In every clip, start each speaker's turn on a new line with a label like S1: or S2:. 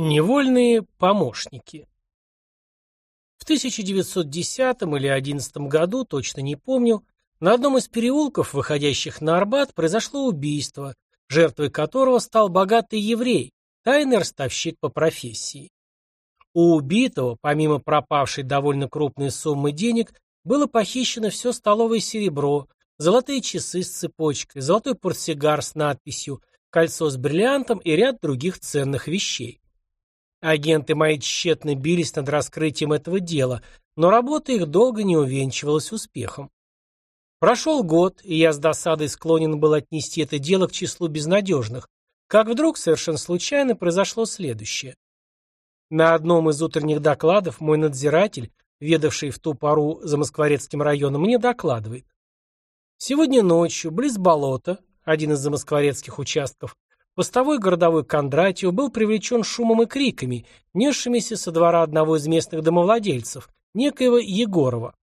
S1: Невольные помощники. В 1910 или 11 году, точно не помню, на одном из переулков, выходящих на Арбат, произошло убийство, жертвой которого стал богатый еврей, тайный ростовщик по профессии. У убитого, помимо пропавшей довольно крупной суммы денег, было похищено все столовое серебро, золотые часы с цепочкой, золотой портсигар с надписью, кольцо с бриллиантом и ряд других ценных вещей. Агенты мои тщетно бились над раскрытием этого дела, но работа их долго не увенчивалась успехом. Прошел год, и я с досадой склонен был отнести это дело к числу безнадежных, как вдруг совершенно случайно произошло следующее. На одном из утренних докладов мой надзиратель, ведавший в ту пору за Москворецким районом, мне докладывает. Сегодня ночью, близ болота, один из замоскворецких участков, Постовой городовой Кондратьев был привлечен шумом и криками, несшимися со двора одного из местных домовладельцев, некоего Егорова.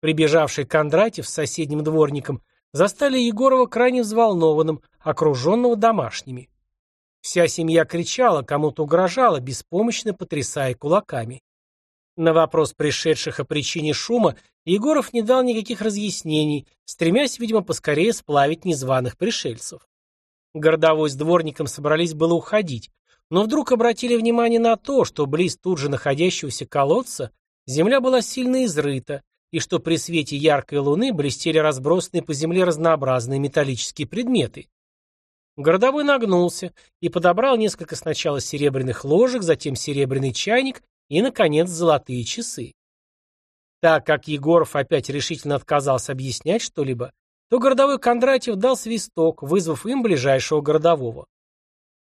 S1: Прибежавший Кондратьев с соседним дворником застали Егорова крайне взволнованным, окруженного домашними. Вся семья кричала, кому-то угрожала, беспомощно потрясая кулаками. На вопрос пришедших о причине шума Егоров не дал никаких разъяснений, стремясь, видимо, поскорее сплавить незваных пришельцев. Городовой с дворником собрались было уходить, но вдруг обратили внимание на то, что близ тут же находящегося колодца земля была сильно изрыта, и что при свете яркой луны блестели разбросанные по земле разнообразные металлические предметы. Городовой нагнулся и подобрал несколько сначала серебряных ложек, затем серебряный чайник и, наконец, золотые часы. Так как Егоров опять решительно отказался объяснять что-либо, то городовой Кондратьев дал свисток, вызвав им ближайшего городового.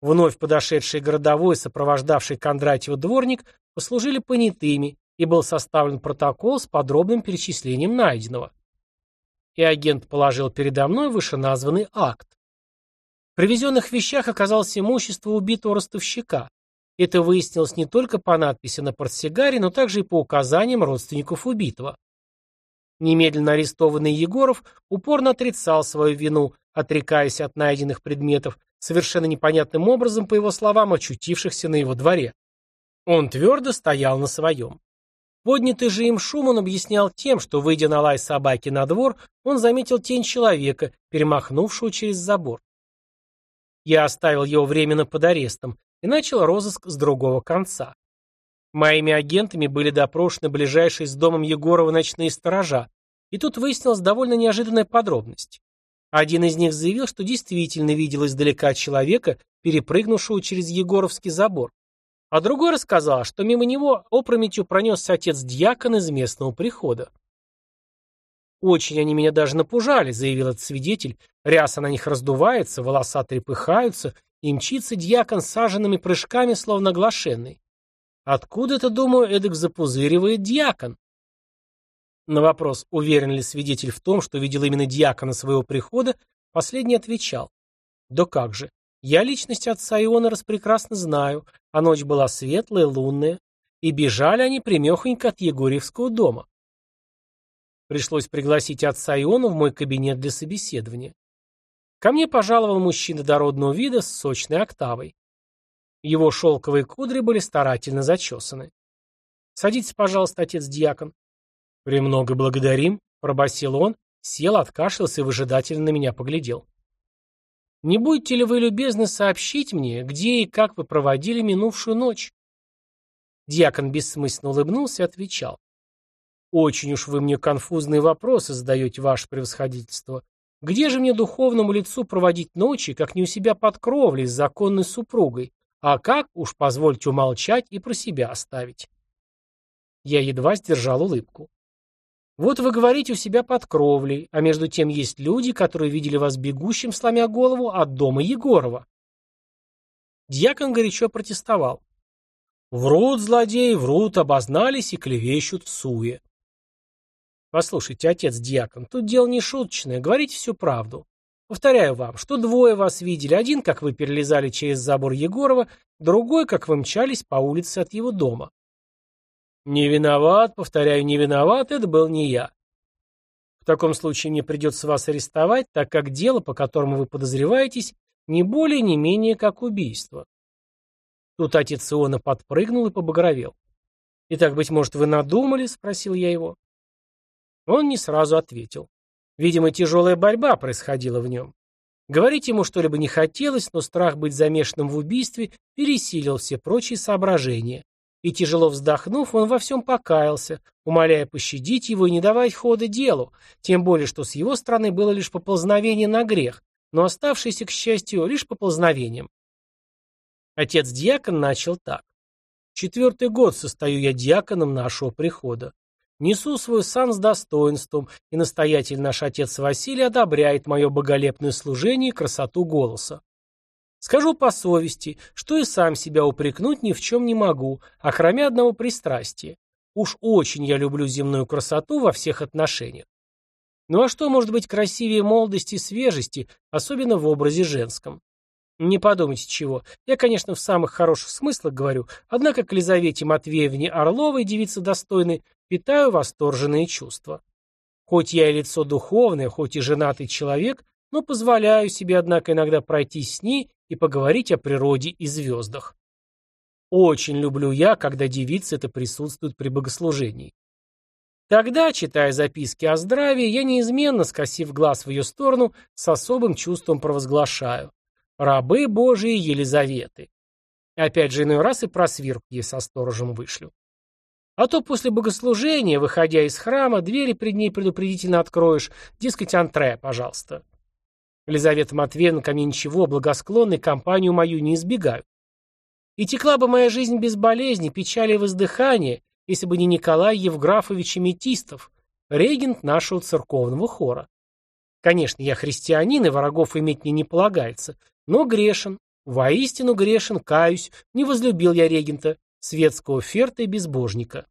S1: Вновь подошедший городовой, сопровождавший Кондратьева дворник, послужили понятыми, и был составлен протокол с подробным перечислением найденного. И агент положил передо мной вышеназванный акт. В привезенных вещах оказалось имущество убитого ростовщика. Это выяснилось не только по надписи на портсигаре, но также и по указаниям родственников убитого. Немедленно арестованный Егоров упорно отрицал свою вину, отрекаясь от найденных предметов, совершенно непонятным образом, по его словам, очутившихся на его дворе. Он твердо стоял на своем. Поднятый же им шум он объяснял тем, что, выйдя на лай собаки на двор, он заметил тень человека, перемахнувшего через забор. Я оставил его временно под арестом и начал розыск с другого конца. Моими агентами были допрошены ближайшие с домом Егорова ночные сторожа, и тут выяснилась довольно неожиданная подробность. Один из них заявил, что действительно видел издалека человека, перепрыгнувшего через Егоровский забор, а другой рассказал, что мимо него опрометью пронесся отец-дьякон из местного прихода. «Очень они меня даже напужали», — заявил этот свидетель. «Ряса на них раздувается, волоса трепыхаются, и мчится дьякон саженными прыжками, словно глашенный. Откуда это, думаю, эдак запузыривает дьякон? На вопрос, уверен ли свидетель в том, что видел именно дьякона своего прихода, последний отвечал. Да как же, я личность отца Иона распрекрасно знаю, а ночь была светлая, лунная, и бежали они примехонько от Егорьевского дома. Пришлось пригласить отца Иона в мой кабинет для собеседования. Ко мне пожаловал мужчина дородного вида с сочной октавой. Его шелковые кудри были старательно зачесаны. «Садитесь, пожалуйста, отец-диакон». «Премного благодарим», — пробасил он, сел, откашлялся и выжидательно на меня поглядел. «Не будете ли вы любезны сообщить мне, где и как вы проводили минувшую ночь?» Диакон бессмысленно улыбнулся и отвечал. «Очень уж вы мне конфузные вопросы задаете, ваше превосходительство. Где же мне духовному лицу проводить ночи, как не у себя под кровлей с законной супругой, а как, уж позвольте умолчать и про себя оставить. Я едва сдержал улыбку. Вот вы говорите у себя под кровлей, а между тем есть люди, которые видели вас бегущим, сломя голову, от дома Егорова. Дьякон горячо протестовал. Врут злодеи, врут, обознались и клевещут в суе. Послушайте, отец дьякон, тут дело не шуточное, говорите всю правду. Повторяю вам, что двое вас видели. Один, как вы перелезали через забор Егорова, другой, как вы мчались по улице от его дома. Не виноват, повторяю, не виноват, это был не я. В таком случае мне придется вас арестовать, так как дело, по которому вы подозреваетесь, не более, не менее, как убийство. Тут отец Иона подпрыгнул и побагровел. «Итак, быть может, вы надумали?» — спросил я его. Он не сразу ответил. Видимо, тяжелая борьба происходила в нем. Говорить ему что-либо не хотелось, но страх быть замешанным в убийстве пересилил все прочие соображения. И тяжело вздохнув, он во всем покаялся, умоляя пощадить его и не давать хода делу, тем более, что с его стороны было лишь поползновение на грех, но оставшееся, к счастью, лишь поползновением. Отец-диакон начал так. Четвертый год состою я диаконом нашего прихода. Несу свой сан с достоинством, и настоятель наш отец Василий одобряет мое боголепное служение и красоту голоса. Скажу по совести, что и сам себя упрекнуть ни в чем не могу, а кроме одного пристрастия. Уж очень я люблю земную красоту во всех отношениях. Ну а что может быть красивее молодости и свежести, особенно в образе женском? Не подумайте чего. Я, конечно, в самых хороших смыслах говорю, однако к Лизавете Матвеевне Орловой, девице достойной, питаю восторженные чувства. Хоть я и лицо духовное, хоть и женатый человек, но позволяю себе, однако, иногда пройтись с ней и поговорить о природе и звездах. Очень люблю я, когда девицы это присутствуют при богослужении. Тогда, читая записки о здравии, я неизменно, скосив глаз в ее сторону, с особым чувством провозглашаю. Рабы Божии Елизаветы. Опять же, иной раз и про свирку ей со сторожем вышлю. А то после богослужения, выходя из храма, двери пред ней предупредительно откроешь, дескать, антре, пожалуйста. Елизавета Матвеевна ко мне ничего, благосклонной компанию мою не избегают. И текла бы моя жизнь без болезни, печали и воздыхания, если бы не Николай Евграфович Аметистов, регент нашего церковного хора. Конечно, я христианин, и врагов иметь мне не полагается, но грешен, воистину грешен, каюсь, не возлюбил я регента, светского ферта и безбожника.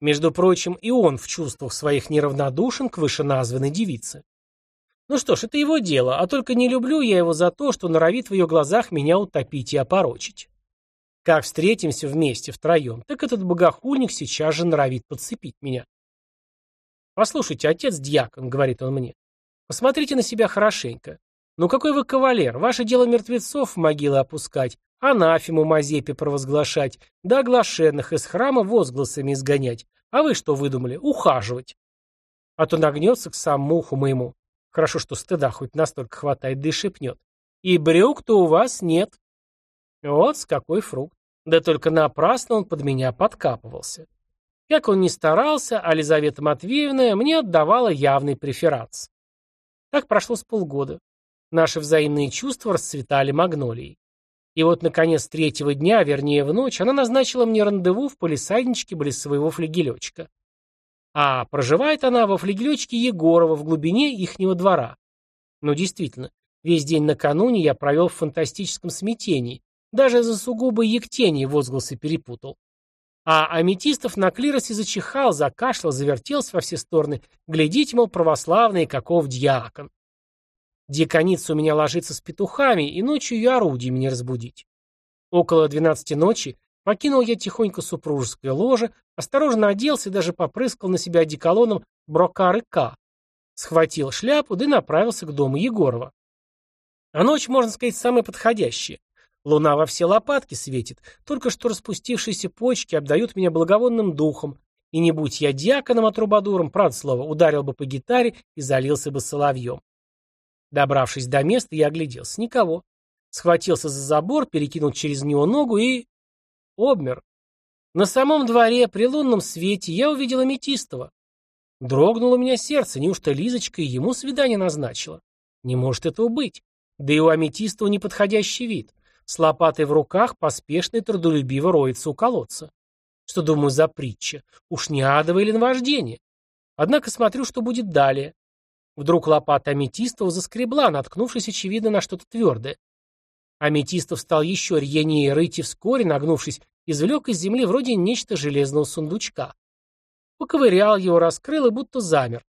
S1: Между прочим, и он в чувствах своих неравнодушен к вышеназванной девице. Ну что ж, это его дело, а только не люблю я его за то, что норовит в ее глазах меня утопить и опорочить. Как встретимся вместе втроем, так этот богохульник сейчас же норовит подцепить меня. «Послушайте, отец-дьякон», — говорит он мне, — «посмотрите на себя хорошенько. Ну какой вы кавалер, ваше дело мертвецов в могилы опускать, анафему Мазепе провозглашать, да оглашенных из храма возгласами изгонять. А вы что выдумали? Ухаживать. А то нагнется к самому уху моему. Хорошо, что стыда хоть настолько хватает, да и шепнет. И брюк-то у вас нет. Вот с какой фрукт. Да только напрасно он под меня подкапывался. Как он ни старался, а Лизавета Матвеевна мне отдавала явный преферанс. Так прошло с полгода. Наши взаимные чувства расцветали магнолией. И вот, наконец, третьего дня, вернее, в ночь, она назначила мне рандеву в полисадничке близ своего флегелечка. А проживает она во флегелечке Егорова в глубине ихнего двора. Ну, действительно, весь день накануне я провел в фантастическом смятении, даже за сугубо ектение возгласы перепутал. А Аметистов на клиросе зачихал, закашлял, завертелся во все стороны. Глядите, мол, православный, каков дьякон. Дьяконица у меня ложится с петухами, и ночью ее орудиями не разбудить. Около двенадцати ночи покинул я тихонько супружеское ложе, осторожно оделся и даже попрыскал на себя одеколоном брокары К. Схватил шляпу, да и направился к дому Егорова. А ночь, можно сказать, самая подходящая. Луна во все лопатки светит, только что распустившиеся почки обдают меня благовонным духом, и не будь я диаконом, а трубадуром, правда слово, ударил бы по гитаре и залился бы соловьем. Добравшись до места, я огляделся. Никого. Схватился за забор, перекинул через него ногу и... Обмер. На самом дворе, при лунном свете, я увидел Аметистова. Дрогнуло у меня сердце, неужто Лизочка ему свидание назначила? Не может этого быть. Да и у Аметистова неподходящий вид. С лопатой в руках поспешно и трудолюбиво роется у колодца. Что, думаю, за притча? Уж не адово или наваждение? Однако смотрю, что будет далее. Вдруг лопата аметистов заскребла, наткнувшись, очевидно, на что-то твердое. Аметистов стал еще рьянее рыть и вскоре, нагнувшись, извлек из земли вроде нечто железного сундучка. Поковырял его, раскрыл и будто замер.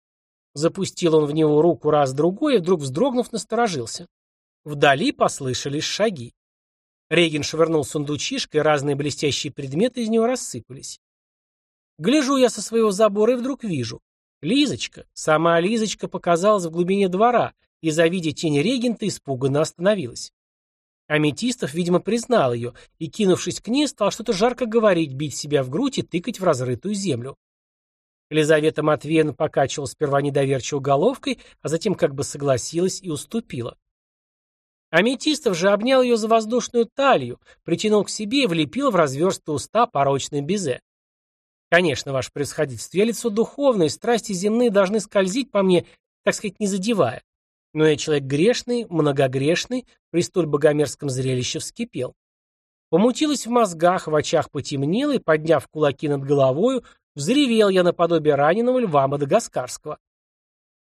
S1: Запустил он в него руку раз-другой и вдруг, вздрогнув, насторожился. Вдали послышались шаги. Регин швырнул сундучишко, и разные блестящие предметы из него рассыпались. Гляжу я со своего забора и вдруг вижу. Лизочка, сама Лизочка показалась в глубине двора и, завидя тень регента, испуганно остановилась. Аметистов, видимо, признал ее и, кинувшись к ней, стал что-то жарко говорить, бить себя в грудь и тыкать в разрытую землю. Елизавета Матвеевна покачивала сперва недоверчиво головкой, а затем как бы согласилась и уступила. Аметистов же обнял ее за воздушную талию, притянул к себе и влепил в разверстые уста порочное безе. Конечно, ваше превосходительство, я лицо духовное, страсти земные должны скользить по мне, так сказать, не задевая. Но я человек грешный, многогрешный, при столь богомерзком зрелище вскипел. Помутилось в мозгах, в очах потемнело, и, подняв кулаки над головою, взревел я наподобие раненого льва мадагаскарского.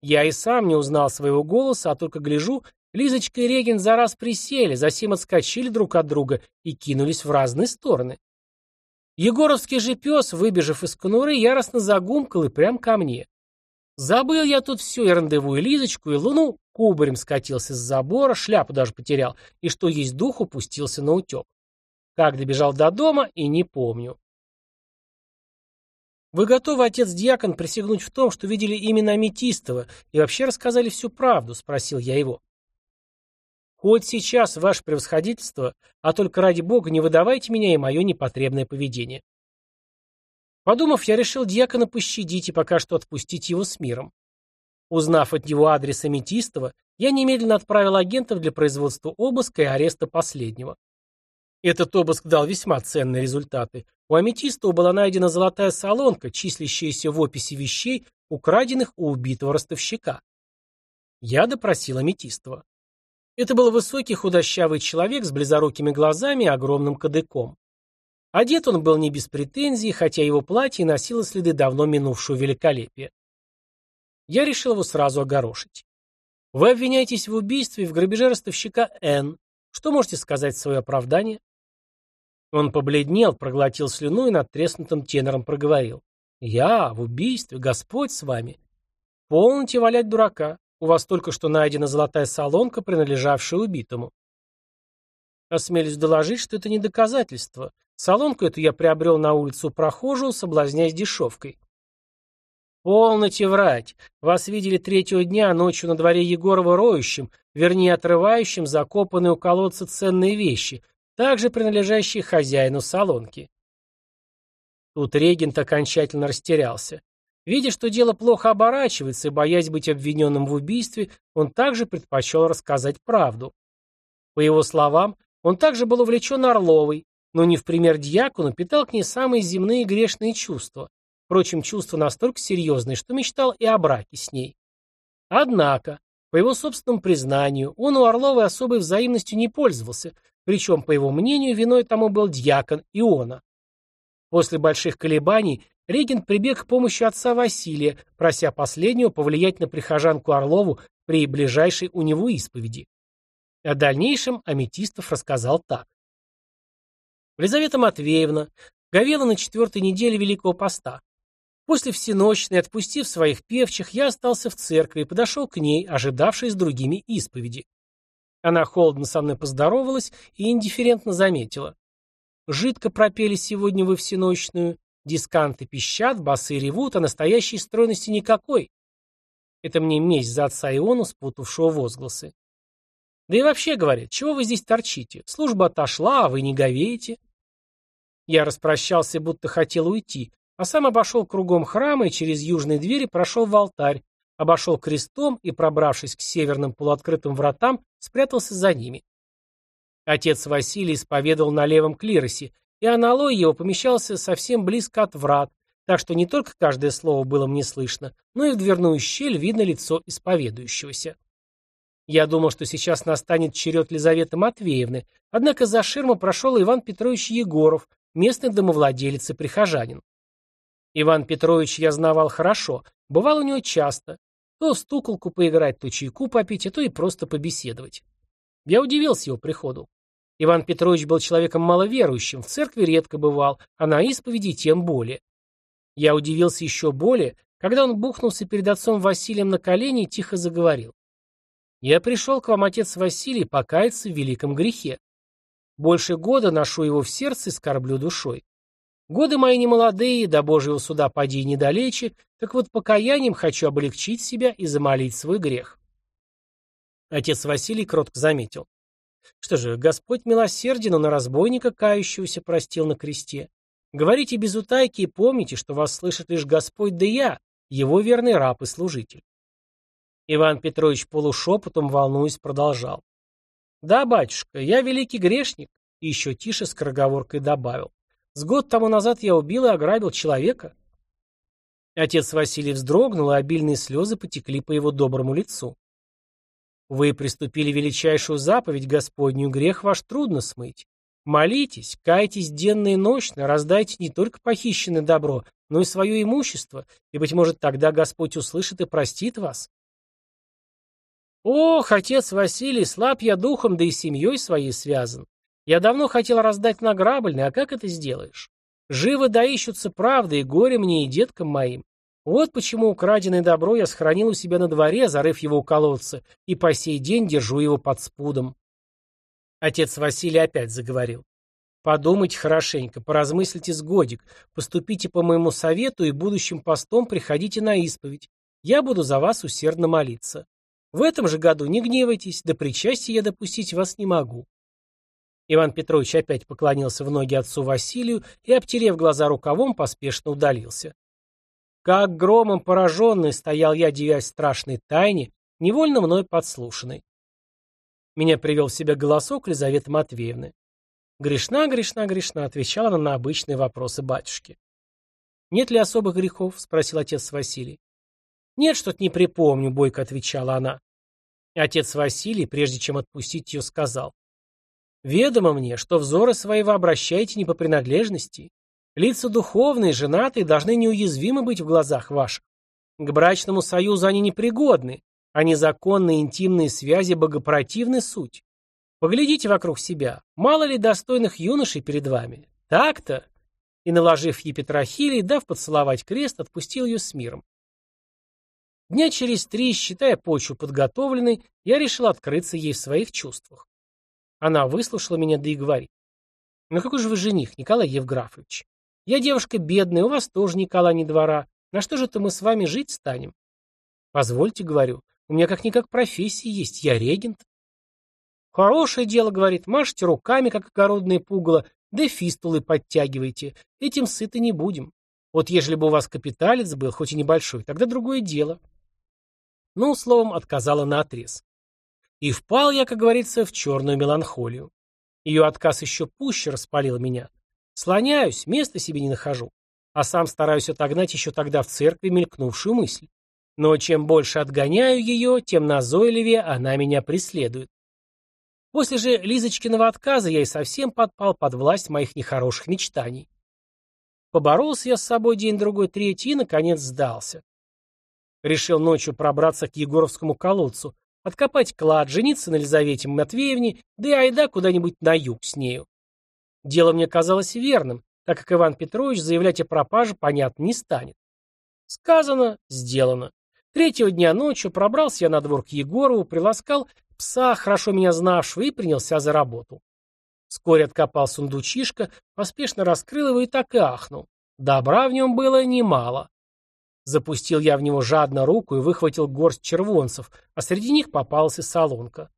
S1: Я и сам не узнал своего голоса, а только гляжу, Лизочка и Регин за раз присели, засем отскочили друг от друга и кинулись в разные стороны. Егоровский же пес, выбежав из конуры, яростно загумкал и прям ко мне. Забыл я тут все, и рандеву, и Лизочку, и Луну, кубарем скатился с забора, шляпу даже потерял, и что есть дух, упустился на утек. Как добежал до дома, и не помню. Вы готовы, отец-диакон, присягнуть в том, что видели именно Аметистова и вообще рассказали всю правду? Спросил я его. Хоть сейчас, ваше превосходительство, а только ради бога не выдавайте меня и мое непотребное поведение. Подумав, я решил дьякона пощадить и пока что отпустить его с миром. Узнав от него адрес Аметистова, я немедленно отправил агентов для производства обыска и ареста последнего. Этот обыск дал весьма ценные результаты. У Аметистова была найдена золотая солонка, числящаяся в описи вещей, украденных у убитого ростовщика. Я допросил Аметистова. Это был высокий худощавый человек с близорукими глазами и огромным кадыком. Одет он был не без претензий, хотя его платье носило следы давно минувшего великолепия. Я решил его сразу огорошить. Вы обвиняетесь в убийстве и в грабеже ростовщика Н. Что можете сказать в свое оправдание? Он побледнел, проглотил слюну и над треснутым тенором проговорил. Я в убийстве, Господь с вами. Полните валять дурака. У вас только что найдена золотая солонка, принадлежавшая убитому. Осмелюсь доложить, что это не доказательство. Солонку эту я приобрел на улицу прохожую, соблазняясь дешевкой. Полноте врать. Вас видели третьего дня ночью на дворе Егорова роющим, вернее отрывающим закопанные у колодца ценные вещи, также принадлежащие хозяину солонки. Тут регент окончательно растерялся. Видя, что дело плохо оборачивается и боясь быть обвиненным в убийстве, он также предпочел рассказать правду. По его словам, он также был увлечен Орловой, но не в пример дьякону питал к ней самые земные грешные чувства. Впрочем, чувства настолько серьезные, что мечтал и о браке с ней. Однако, по его собственному признанию, он у Орловой особой взаимностью не пользовался, причем, по его мнению, виной тому был дьякон Иона. После больших колебаний регент прибег к помощи отца Василия, прося последнего повлиять на прихожанку Орлову при ближайшей у него исповеди. О дальнейшем Аметистов рассказал так. Елизавета Матвеевна говела на четвертой неделе Великого Поста. После всеночной, отпустив своих певчих, я остался в церкви и подошел к ней, ожидавшей с другими исповеди. Она холодно со мной поздоровалась и индифферентно заметила. Жидко пропели сегодня вы всеночную, дисканты пищат, басы ревут, а настоящей стройности никакой. Это мне месть за отца Иону, спутавшего возгласы. Да и вообще, говорят, чего вы здесь торчите? Служба отошла, а вы не говеете. Я распрощался, будто хотел уйти, а сам обошел кругом храма и через южные двери прошел в алтарь, обошел крестом и, пробравшись к северным полуоткрытым вратам, спрятался за ними. Отец Василий исповедовал на левом клиросе, и аналой его помещался совсем близко от врат, так что не только каждое слово было мне слышно, но и в дверную щель видно лицо исповедующегося. Я думал, что сейчас настанет черед Лизаветы Матвеевны, однако за ширму прошел Иван Петрович Егоров, местный домовладелец и прихожанин. Иван Петрович я знавал хорошо, бывал у него часто. То в стуколку поиграть, то чайку попить, а то и просто побеседовать. Я удивился его приходу. Иван Петрович был человеком маловерующим, в церкви редко бывал, а на исповеди тем более. Я удивился еще более, когда он бухнулся перед отцом Василием на колени и тихо заговорил. «Я пришел к вам, отец Василий, покаяться в великом грехе. Больше года ношу его в сердце и скорблю душой. Годы мои не молодые, до Божьего суда поди недалече, так вот покаянием хочу облегчить себя и замолить свой грех. Отец Василий кротко заметил. Что же, Господь милосерден, на разбойника, кающегося, простил на кресте. Говорите без утайки и помните, что вас слышит лишь Господь да я, его верный раб и служитель. Иван Петрович полушепотом, волнуясь, продолжал. Да, батюшка, я великий грешник, и еще тише скороговоркой добавил. С год тому назад я убил и ограбил человека. Отец Василий вздрогнул, и обильные слезы потекли по его доброму лицу. Вы приступили величайшую заповедь Господню, грех ваш трудно смыть. Молитесь, кайтесь денно и ночно, раздайте не только похищенное добро, но и свое имущество, и, быть может, тогда Господь услышит и простит вас. Ох, отец Василий, слаб я духом, да и семьей своей связан. Я давно хотел раздать награбленное, а как это сделаешь? Живо доищутся правды, и горе мне, и деткам моим. Вот почему украденное добро я сохранил у себя на дворе, зарыв его у колодца, и по сей день держу его под спудом. Отец Василий опять заговорил. Подумайте хорошенько, поразмыслите с годик, поступите по моему совету и будущим постом приходите на исповедь. Я буду за вас усердно молиться. В этом же году не гневайтесь, до причастия я допустить вас не могу. Иван Петрович опять поклонился в ноги отцу Василию и, обтерев глаза рукавом, поспешно удалился. Как громом пораженный стоял я, девясь страшной тайне, невольно мной подслушанной. Меня привел в себя голосок Лизаветы Матвеевны. «Грешна, грешна, грешна», — отвечала она на обычные вопросы батюшки. «Нет ли особых грехов?» — спросил отец Василий. «Нет, что-то не припомню», — бойко отвечала она. Отец Василий, прежде чем отпустить ее, сказал. «Ведомо мне, что взоры свои вы обращаете не по принадлежности. Лица духовные, женатые должны неуязвимы быть в глазах ваших. К брачному союзу они непригодны, а незаконные интимные связи богопротивны суть. Поглядите вокруг себя, мало ли достойных юношей перед вами. Так-то. И, наложив епитрахилий, дав поцеловать крест, отпустил ее с миром. Дня через три, считая почву подготовленной, я решил открыться ей в своих чувствах. Она выслушала меня, да и говорит. «Ну какой же вы жених, Николай Евграфович? Я девушка бедная, у вас тоже Николай не двора. На что же-то мы с вами жить станем? Позвольте, говорю, у меня как-никак профессия есть, я регент. Хорошее дело, говорит, машите руками, как огородное пугало, да фистулы подтягивайте. Этим сыты не будем. Вот ежели бы у вас капиталец был, хоть и небольшой, тогда другое дело. Ну, словом, отказала на отрез. И впал я, как говорится, в черную меланхолию. Ее отказ еще пуще распалил меня. Слоняюсь, места себе не нахожу. А сам стараюсь отогнать еще тогда в церкви мелькнувшую мысль. Но чем больше отгоняю ее, тем назойливее она меня преследует. После же Лизочкиного отказа я и совсем подпал под власть моих нехороших мечтаний. Поборолся я с собой день-другой, третий и, наконец, сдался. Решил ночью пробраться к Егоровскому колодцу, откопать клад, жениться на Елизавете Матвеевне, да и айда куда-нибудь на юг с нею. Дело мне казалось верным, так как Иван Петрович заявлять о пропаже, понятно, не станет. Сказано, сделано. Третьего дня ночью пробрался я на двор к Егорову, приласкал пса, хорошо меня знавшего, и принялся за работу. Вскоре откопал сундучишко, поспешно раскрыл его и так и ахнул. Добра в нем было немало. Запустил я в него жадно руку и выхватил горсть червонцев, а среди них попалась и солонка.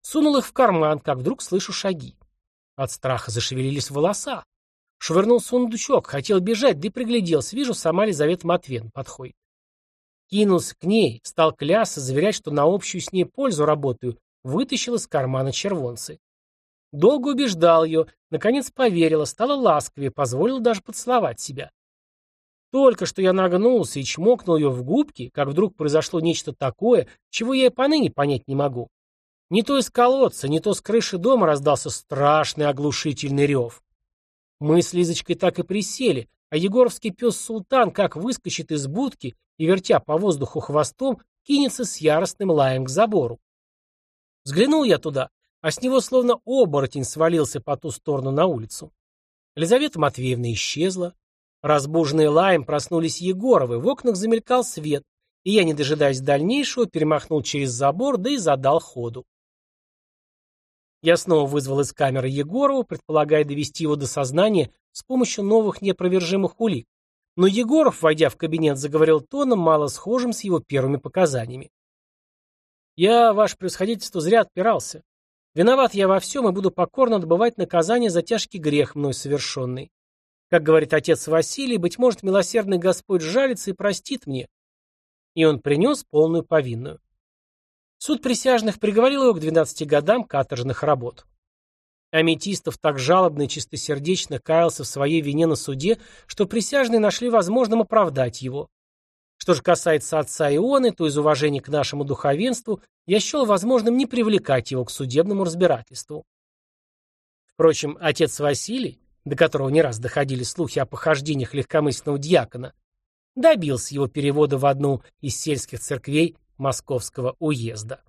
S1: Сунул их в карман, как вдруг слышу шаги. От страха зашевелились волоса. Швырнул сундучок, хотел бежать, да и пригляделся. Вижу, сама Лизавета Матвен подходит. Кинулся к ней, стал клясться, заверять, что на общую с ней пользу работаю, вытащил из кармана червонцы. Долго убеждал ее, наконец поверила, стала ласковее, позволила даже поцеловать себя. Только что я нагнулся и чмокнул ее в губки, как вдруг произошло нечто такое, чего я и поныне понять не могу. Не то из колодца, не то с крыши дома раздался страшный оглушительный рев. Мы с Лизочкой так и присели, а егоровский пес Султан как выскочит из будки и, вертя по воздуху хвостом, кинется с яростным лаем к забору. Взглянул я туда, а с него словно оборотень свалился по ту сторону на улицу. Елизавета Матвеевна исчезла. Разбуженные лаем проснулись Егоровы, в окнах замелькал свет, и я, не дожидаясь дальнейшего, перемахнул через забор, да и задал ходу. Я снова вызвал из камеры Егорова, предполагая довести его до сознания с помощью новых неопровержимых улик. Но Егоров, войдя в кабинет, заговорил тоном, мало схожим с его первыми показаниями. «Я, ваше превосходительство, зря отпирался. Виноват я во всем и буду покорно отбывать наказание за тяжкий грех мной совершенный. Как говорит отец Василий, быть может, милосердный Господь жалится и простит мне. И он принес полную повинную. Суд присяжных приговорил его к 12 годам каторжных работ. Аметистов так жалобно и чистосердечно каялся в своей вине на суде, что присяжные нашли возможным оправдать его. Что же касается отца Ионы, то из уважения к нашему духовенству я счел возможным не привлекать его к судебному разбирательству. Впрочем, отец Василий, до которого не раз доходили слухи о похождениях легкомысленного дьякона, добился его перевода в одну из сельских церквей Московского уезда.